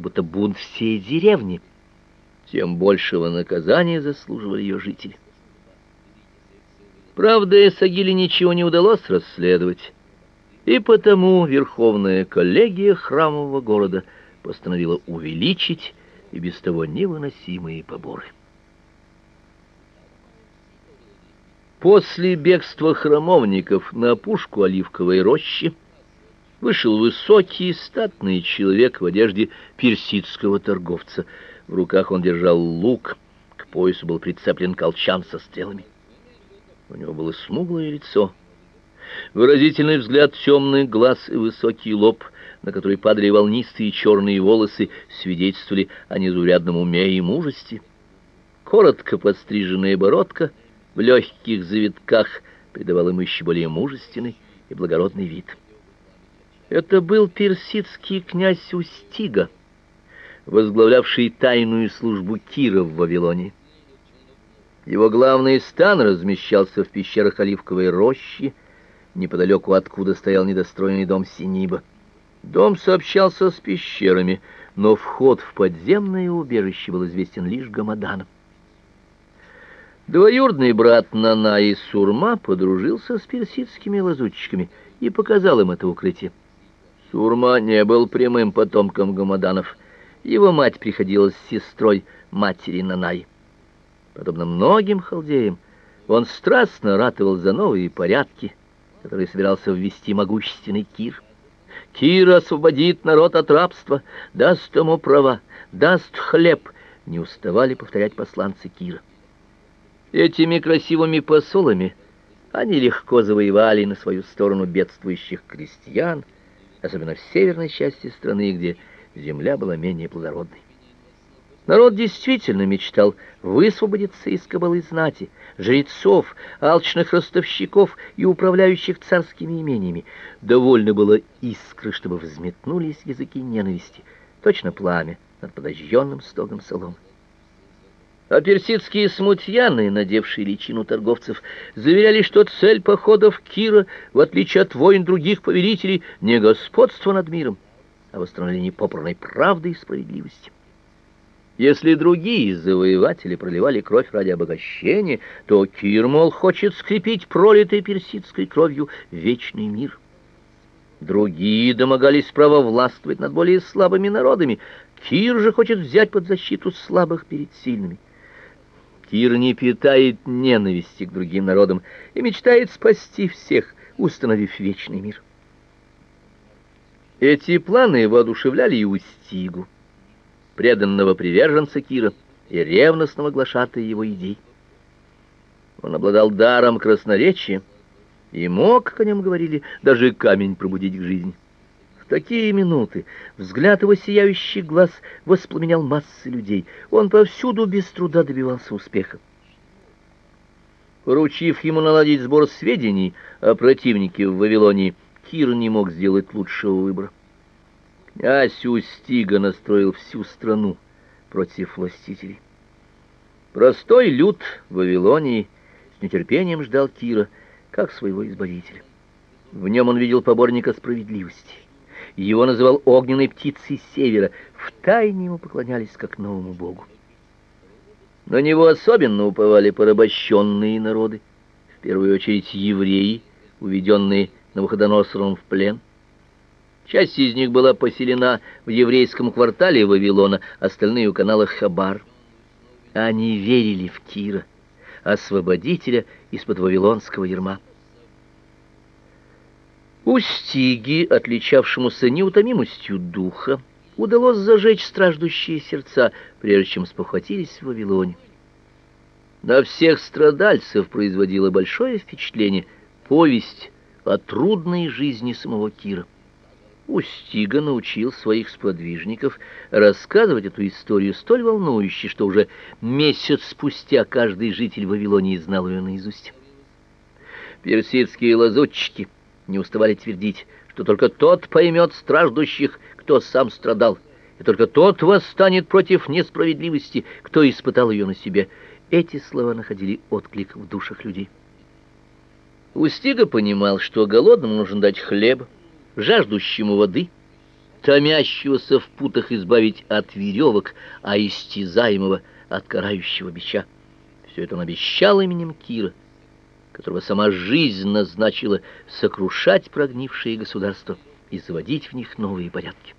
как будто бунт всей деревни. Тем большего наказания заслуживали ее жители. Правда, Эсагиле ничего не удалось расследовать, и потому Верховная коллегия храмового города постановила увеличить и без того невыносимые поборы. После бегства храмовников на опушку оливковой рощи вышел высокий статный человек в одежде персидского торговца. В руках он держал лук, к поясу был прицеплен колчан со стрелами. У него было смуглое лицо, выразительный взгляд темных глаз и высокий лоб, на который падали волнистые черные волосы, свидетельствовали о незаурядном уме и мужестве. Коротко подстриженная бородка — в легких завитках придавал ему еще более мужественный и благородный вид. Это был персидский князь Устига, возглавлявший тайную службу Кира в Вавилоне. Его главный стан размещался в пещерах Оливковой рощи, неподалеку откуда стоял недостроенный дом Синиба. Дом сообщался с пещерами, но вход в подземное убежище был известен лишь Гамаданам. Двоюродный брат Нанаи Сурма подружился с персидскими лазутчиками и показал им это укрытие. Сурма не был прямым потомком гамаданов. Его мать приходилась сестрой матери Нанаи. Подобно многим халдеям, он страстно ратовал за новые порядки, которые собирался ввести могущественный Кир. Кир освободит народ от рабства, даст ему права, даст хлеб, не уставали повторять посланцы Кира. Этими красивыми посолами они легко завоевали на свою сторону бедствующих крестьян, особенно в северной части страны, где земля была менее плодородной. Народ действительно мечтал высвободиться из кабалы знати, жрецов, алчных ростовщиков и управляющих царскими имениями. Довольно было искры, чтобы взметнулись языки ненависти, точно пламя над подожженным стогом соломы. А персидские смутьяны, надевшие личину торговцев, заверяли, что цель походов Кира, в отличие от войн других повелителей, не господство над миром, а восстановление попранной правды и справедливости. Если другие завоеватели проливали кровь ради обогащения, то Кир, мол, хочет скрепить пролитой персидской кровью вечный мир. Другие домогались права властвовать над более слабыми народами. Кир же хочет взять под защиту слабых перед сильными. Кир не питает ненависти к другим народам и мечтает спасти всех, установив вечный мир. Эти планы воодушевляли и Устигу, преданного приверженца Кира и ревностного глашатая его идей. Он обладал даром красноречия и мог, как о нем говорили, даже камень пробудить к жизни такие минуты взгляд его сияющих глаз воспламенял массы людей. Он повсюду без труда добивался успеха. Поручив ему наладить сбор сведений о противнике в Вавилонии, Кир не мог сделать лучшего выбора. Князь Устига настроил всю страну против властителей. Простой люд в Вавилонии с нетерпением ждал Кира, как своего избавителя. В нем он видел поборника справедливости. Его называл огненной птицей севера. В тайне ему поклонялись как новому богу. На него особенно уповали порабощенные народы, в первую очередь евреи, уведенные Навуходоносором в плен. Часть из них была поселена в еврейском квартале Вавилона, остальные у канала Хабар. Они верили в Кира, освободителя из-под вавилонского ярма. Устиги, отличавшемуся неутомимостью духа, удалось зажечь страждущие сердца, прежде чем спохватились в Вавилоне. На всех страдальцев производила большое впечатление повесть о трудной жизни самого Кира. Устига научил своих сподвижников рассказывать эту историю столь волнующе, что уже месяц спустя каждый житель Вавилонии знал ее наизусть. Персидские лазутчики — не уставали твердить, что только тот поймет страждущих, кто сам страдал, и только тот восстанет против несправедливости, кто испытал ее на себе. Эти слова находили отклик в душах людей. Устига понимал, что голодному нужно дать хлеб, жаждущему воды, томящегося в путах избавить от веревок, а истязаемого от карающего бича. Все это он обещал именем Кира, которого сама жизнь назначила сокрушать прогнившие государства и заводить в них новые порядки.